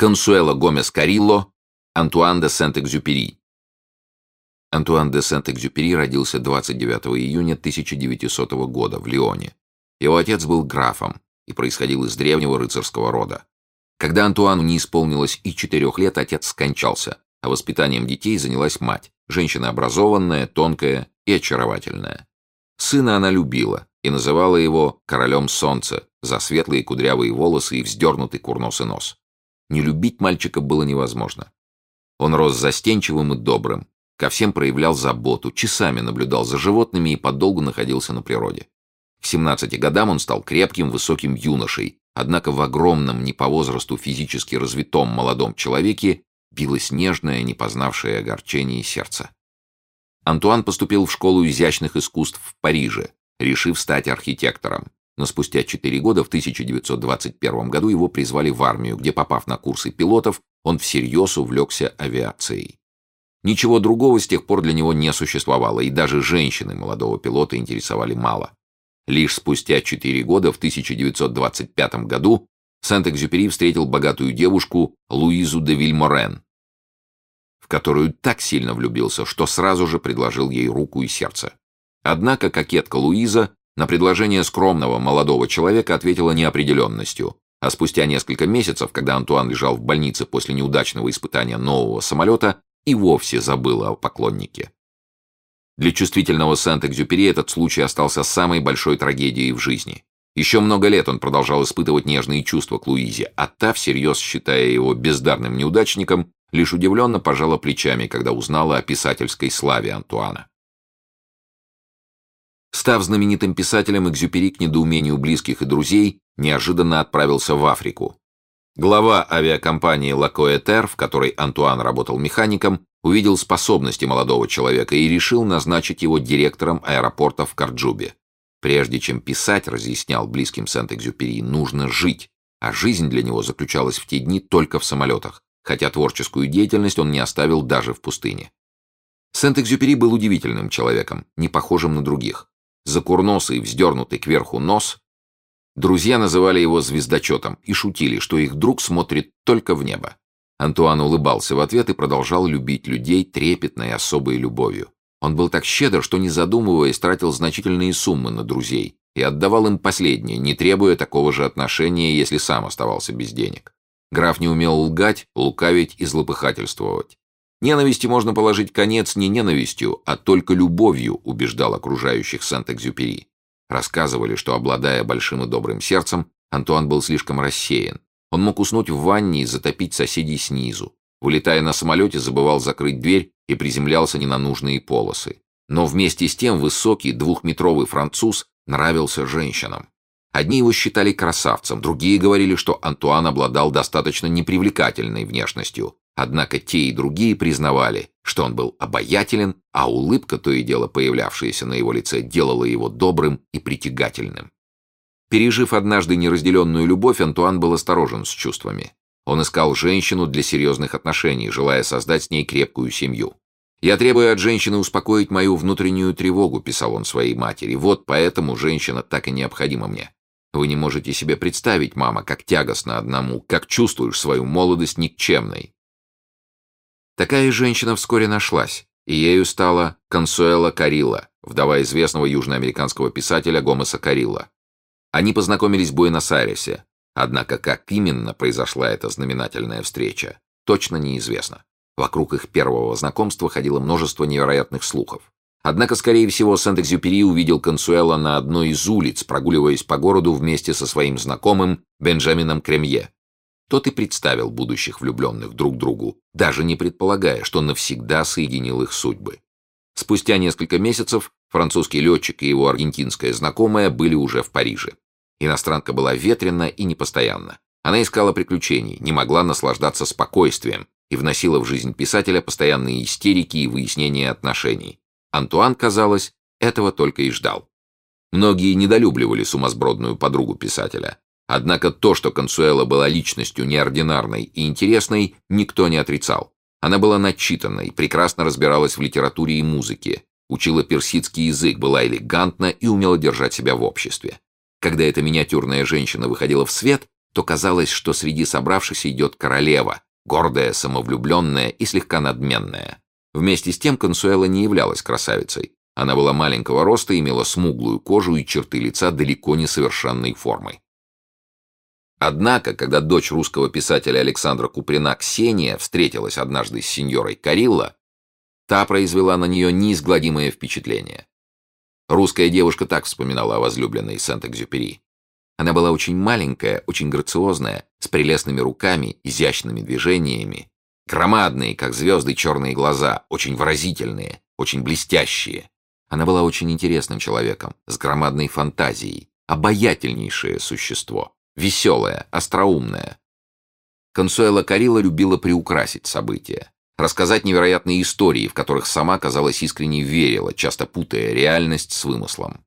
Консуэла Гомес Карилло, Антуан де Сент-Экзюпери. Антуан де Сент-Экзюпери родился 29 июня 1900 года в Лионе. Его отец был графом и происходил из древнего рыцарского рода. Когда Антуану не исполнилось и четырех лет, отец скончался, а воспитанием детей занялась мать, женщина образованная, тонкая и очаровательная. Сына она любила и называла его «королем солнца» за светлые кудрявые волосы и вздернутый курносый нос. Не любить мальчика было невозможно. Он рос застенчивым и добрым, ко всем проявлял заботу, часами наблюдал за животными и подолгу находился на природе. К 17 годам он стал крепким, высоким юношей, однако в огромном, не по возрасту физически развитом молодом человеке билось нежное, не познавшее огорчение сердце. Антуан поступил в школу изящных искусств в Париже, решив стать архитектором. Но спустя 4 года, в 1921 году, его призвали в армию, где, попав на курсы пилотов, он всерьез увлекся авиацией. Ничего другого с тех пор для него не существовало, и даже женщины молодого пилота интересовали мало. Лишь спустя четыре года, в 1925 году, Сент-Экзюпери встретил богатую девушку Луизу де Вильморен, в которую так сильно влюбился, что сразу же предложил ей руку и сердце. Однако кокетка Луиза на предложение скромного молодого человека ответила неопределенностью, а спустя несколько месяцев, когда Антуан лежал в больнице после неудачного испытания нового самолета, и вовсе забыла о поклоннике. Для чувствительного Сент-Экзюпери этот случай остался самой большой трагедией в жизни. Еще много лет он продолжал испытывать нежные чувства к Луизе, а та, всерьез считая его бездарным неудачником, лишь удивленно пожала плечами, когда узнала о писательской славе Антуана. Став знаменитым писателем, Экзюпери к недоумению близких и друзей неожиданно отправился в Африку. Глава авиакомпании «Лакоэтер», в которой Антуан работал механиком, увидел способности молодого человека и решил назначить его директором аэропорта в Карджубе. Прежде чем писать, разъяснял близким Сент-Экзюпери, нужно жить, а жизнь для него заключалась в те дни только в самолетах, хотя творческую деятельность он не оставил даже в пустыне. Сент-Экзюпери был удивительным человеком, не похожим на других. За курносый, вздернутый кверху нос, друзья называли его звездочетом и шутили, что их друг смотрит только в небо. Антуан улыбался в ответ и продолжал любить людей трепетной особой любовью. Он был так щедр, что, не задумываясь, тратил значительные суммы на друзей и отдавал им последние, не требуя такого же отношения, если сам оставался без денег. Граф не умел лгать, лукавить и злопыхательствовать. Ненависти можно положить конец не ненавистью, а только любовью, убеждал окружающих Сент-Экзюпери. Рассказывали, что, обладая большим и добрым сердцем, Антуан был слишком рассеян, он мог уснуть в ванне и затопить соседей снизу. Вылетая на самолете, забывал закрыть дверь и приземлялся не на нужные полосы. Но вместе с тем высокий двухметровый француз нравился женщинам. Одни его считали красавцем, другие говорили, что Антуан обладал достаточно непривлекательной внешностью. Однако те и другие признавали, что он был обаятелен, а улыбка, то и дело появлявшаяся на его лице, делала его добрым и притягательным. Пережив однажды неразделенную любовь, Антуан был осторожен с чувствами. Он искал женщину для серьезных отношений, желая создать с ней крепкую семью. «Я требую от женщины успокоить мою внутреннюю тревогу», — писал он своей матери. «Вот поэтому женщина так и необходима мне. Вы не можете себе представить, мама, как тягостно одному, как чувствуешь свою молодость никчемной». Такая женщина вскоре нашлась, и ею стала Консуэла Карилла, вдова известного южноамериканского писателя Гомеса Карилла. Они познакомились в Буэнос-Айресе, однако как именно произошла эта знаменательная встреча, точно неизвестно. Вокруг их первого знакомства ходило множество невероятных слухов. Однако, скорее всего, Сент-Экзюпери увидел Консуэла на одной из улиц, прогуливаясь по городу вместе со своим знакомым Бенджамином Кремье. Тот и представил будущих влюбленных друг другу, даже не предполагая, что навсегда соединил их судьбы. Спустя несколько месяцев французский летчик и его аргентинская знакомая были уже в Париже. Иностранка была ветрена и непостоянна. Она искала приключений, не могла наслаждаться спокойствием и вносила в жизнь писателя постоянные истерики и выяснения отношений. Антуан, казалось, этого только и ждал. Многие недолюбливали сумасбродную подругу писателя. Однако то, что Консуэла была личностью неординарной и интересной, никто не отрицал. Она была начитанной, прекрасно разбиралась в литературе и музыке, учила персидский язык, была элегантна и умела держать себя в обществе. Когда эта миниатюрная женщина выходила в свет, то казалось, что среди собравшихся идет королева, гордая, самовлюбленная и слегка надменная. Вместе с тем Консуэла не являлась красавицей. Она была маленького роста, имела смуглую кожу и черты лица далеко не совершенной формы. Однако, когда дочь русского писателя Александра Куприна Ксения встретилась однажды с сеньорой Карилла, та произвела на нее неизгладимое впечатление. Русская девушка так вспоминала о возлюбленной Сент-Экзюпери. Она была очень маленькая, очень грациозная, с прелестными руками, изящными движениями, громадные, как звезды, черные глаза, очень выразительные, очень блестящие. Она была очень интересным человеком, с громадной фантазией, обаятельнейшее существо, веселое, остроумное. Консуэла Карила любила приукрасить события, рассказать невероятные истории, в которых сама, казалось, искренне верила, часто путая реальность с вымыслом.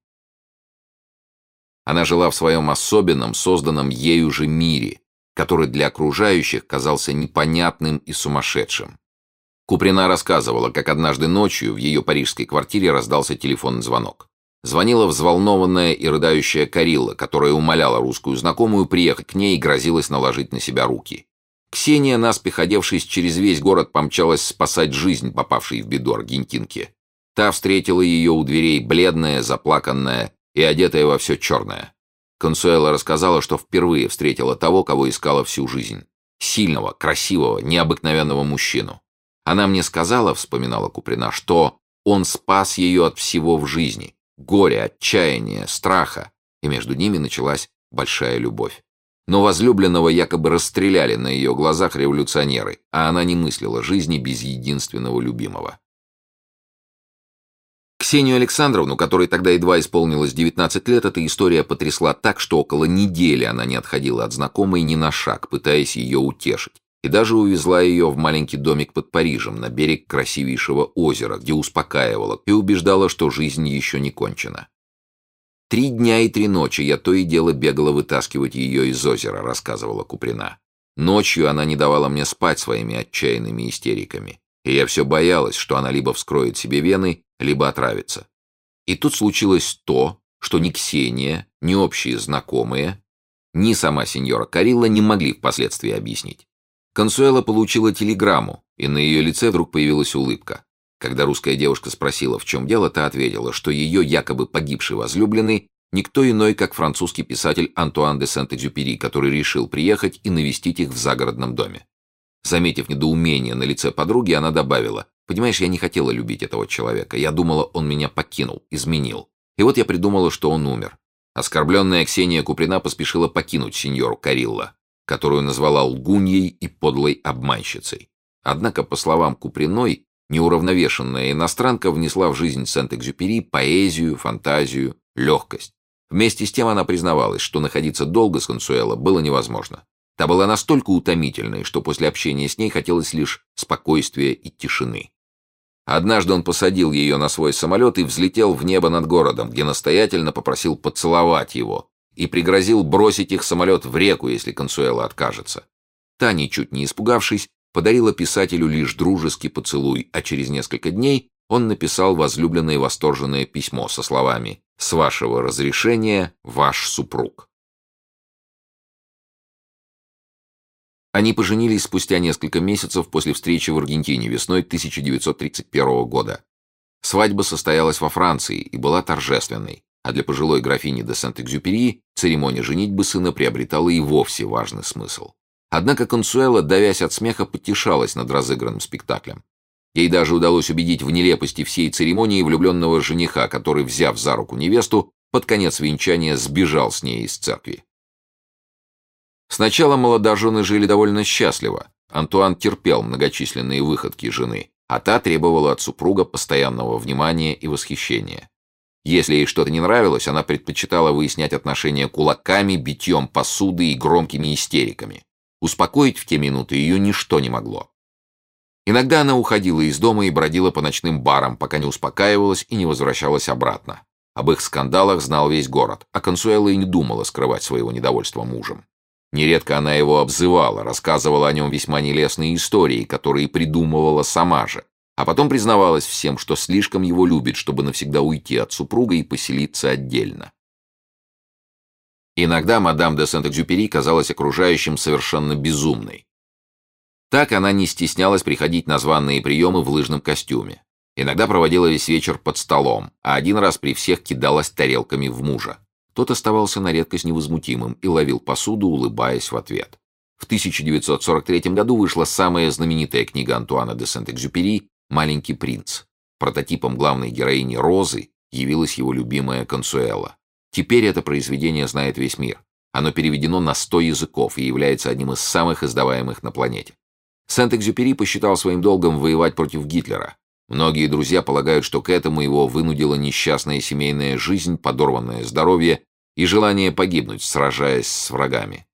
Она жила в своем особенном, созданном ею же мире, который для окружающих казался непонятным и сумасшедшим. Куприна рассказывала, как однажды ночью в ее парижской квартире раздался телефонный звонок. Звонила взволнованная и рыдающая Карилла, которая умоляла русскую знакомую приехать к ней и грозилась наложить на себя руки. Ксения, наспех одевшись через весь город, помчалась спасать жизнь попавшей в беду аргентинки. Та встретила ее у дверей бледная, заплаканная и одетая во все черное. Консуэла рассказала, что впервые встретила того, кого искала всю жизнь. Сильного, красивого, необыкновенного мужчину. Она мне сказала, вспоминала Куприна, что он спас ее от всего в жизни. Горя, отчаяния, страха. И между ними началась большая любовь. Но возлюбленного якобы расстреляли на ее глазах революционеры, а она не мыслила жизни без единственного любимого. Ксению Александровну, которой тогда едва исполнилось 19 лет, эта история потрясла так, что около недели она не отходила от знакомой ни на шаг, пытаясь ее утешить, и даже увезла ее в маленький домик под Парижем, на берег красивейшего озера, где успокаивала и убеждала, что жизнь еще не кончена. «Три дня и три ночи я то и дело бегала вытаскивать ее из озера», — рассказывала Куприна. «Ночью она не давала мне спать своими отчаянными истериками, и я все боялась, что она либо вскроет себе вены, либо отравится. И тут случилось то, что ни Ксения, ни общие знакомые, ни сама сеньора Карилла не могли впоследствии объяснить. Консуэла получила телеграмму, и на ее лице вдруг появилась улыбка. Когда русская девушка спросила, в чем дело, та ответила, что ее якобы погибший возлюбленный никто иной, как французский писатель Антуан де Сент-Экзюпери, который решил приехать и навестить их в загородном доме. Заметив недоумение на лице подруги, она добавила, Понимаешь, я не хотела любить этого человека. Я думала, он меня покинул, изменил. И вот я придумала, что он умер. Оскорбленная Ксения Куприна поспешила покинуть сеньору Карилла, которую назвала лгуньей и подлой обманщицей. Однако, по словам Куприной, неуравновешенная иностранка внесла в жизнь Сент-Экзюпери поэзию, фантазию, легкость. Вместе с тем она признавалась, что находиться долго с Консуэло было невозможно. Та была настолько утомительной, что после общения с ней хотелось лишь спокойствия и тишины. Однажды он посадил ее на свой самолет и взлетел в небо над городом, где настоятельно попросил поцеловать его и пригрозил бросить их самолет в реку, если Консуэла откажется. Та, ничуть не испугавшись, подарила писателю лишь дружеский поцелуй, а через несколько дней он написал возлюбленное восторженное письмо со словами «С вашего разрешения, ваш супруг». Они поженились спустя несколько месяцев после встречи в Аргентине весной 1931 года. Свадьба состоялась во Франции и была торжественной, а для пожилой графини де Сент-Экзюпери церемония женитьбы сына приобретала и вовсе важный смысл. Однако Консуэла, давясь от смеха, потешалась над разыгранным спектаклем. Ей даже удалось убедить в нелепости всей церемонии влюбленного жениха, который, взяв за руку невесту, под конец венчания сбежал с ней из церкви. Сначала молодожены жили довольно счастливо. Антуан терпел многочисленные выходки жены, а та требовала от супруга постоянного внимания и восхищения. Если ей что-то не нравилось, она предпочитала выяснять отношения кулаками, битьем посуды и громкими истериками. Успокоить в те минуты ее ничто не могло. Иногда она уходила из дома и бродила по ночным барам, пока не успокаивалась и не возвращалась обратно. Об их скандалах знал весь город, а Консуэла и не думала скрывать своего недовольства мужем. Нередко она его обзывала, рассказывала о нем весьма нелестные истории, которые придумывала сама же, а потом признавалась всем, что слишком его любит, чтобы навсегда уйти от супруга и поселиться отдельно. Иногда мадам де Сент-Экзюпери казалась окружающим совершенно безумной. Так она не стеснялась приходить на званные приемы в лыжном костюме. Иногда проводила весь вечер под столом, а один раз при всех кидалась тарелками в мужа. Тот оставался на редкость невозмутимым и ловил посуду, улыбаясь в ответ. В 1943 году вышла самая знаменитая книга Антуана де Сент-Экзюпери «Маленький принц». Прототипом главной героини Розы явилась его любимая Консуэла. Теперь это произведение знает весь мир. Оно переведено на 100 языков и является одним из самых издаваемых на планете. Сент-Экзюпери посчитал своим долгом воевать против Гитлера. Многие друзья полагают, что к этому его вынудила несчастная семейная жизнь, подорванное здоровье и желание погибнуть, сражаясь с врагами.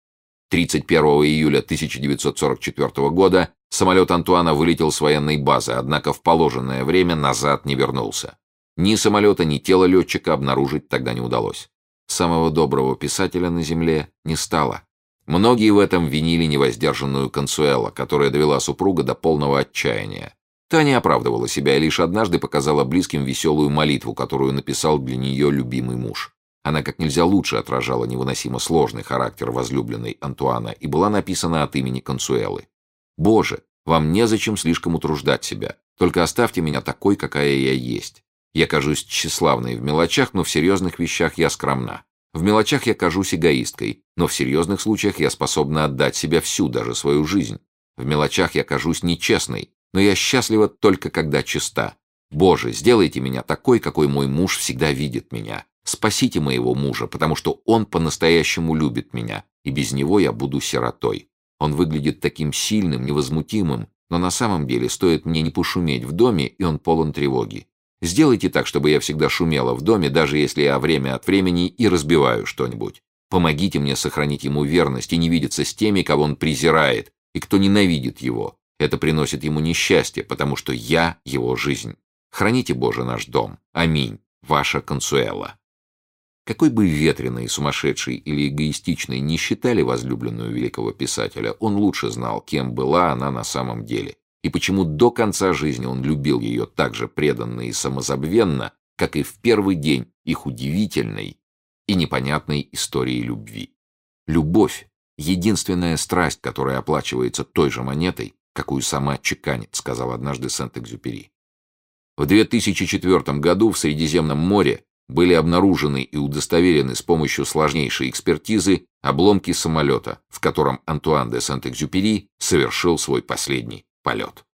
31 июля 1944 года самолет Антуана вылетел с военной базы, однако в положенное время назад не вернулся. Ни самолета, ни тела летчика обнаружить тогда не удалось. Самого доброго писателя на земле не стало. Многие в этом винили невоздержанную Консуэла, которая довела супруга до полного отчаяния. Та не оправдывала себя и лишь однажды показала близким веселую молитву, которую написал для нее любимый муж. Она как нельзя лучше отражала невыносимо сложный характер возлюбленной Антуана и была написана от имени Консуэлы. «Боже, вам незачем слишком утруждать себя, только оставьте меня такой, какая я есть. Я кажусь тщеславной в мелочах, но в серьезных вещах я скромна. В мелочах я кажусь эгоисткой, но в серьезных случаях я способна отдать себя всю, даже свою жизнь. В мелочах я кажусь нечестной, но я счастлива только когда чиста. Боже, сделайте меня такой, какой мой муж всегда видит меня. Спасите моего мужа, потому что он по-настоящему любит меня, и без него я буду сиротой. Он выглядит таким сильным, невозмутимым, но на самом деле стоит мне не пошуметь в доме, и он полон тревоги. Сделайте так, чтобы я всегда шумела в доме, даже если я время от времени и разбиваю что-нибудь. Помогите мне сохранить ему верность и не видеться с теми, кого он презирает, и кто ненавидит его. Это приносит ему несчастье, потому что я его жизнь. Храните, Боже, наш дом. Аминь. Ваша Консуэла. Какой бы ветреной, сумасшедшей или эгоистичной не считали возлюбленную великого писателя, он лучше знал, кем была она на самом деле и почему до конца жизни он любил ее так же преданно и самозабвенно, как и в первый день их удивительной и непонятной истории любви. Любовь — единственная страсть, которая оплачивается той же монетой, какую сама чеканит, сказал однажды Сент-Экзюпери. В 2004 году в Средиземном море были обнаружены и удостоверены с помощью сложнейшей экспертизы обломки самолета, в котором Антуан де Сент-Экзюпери совершил свой последний полет.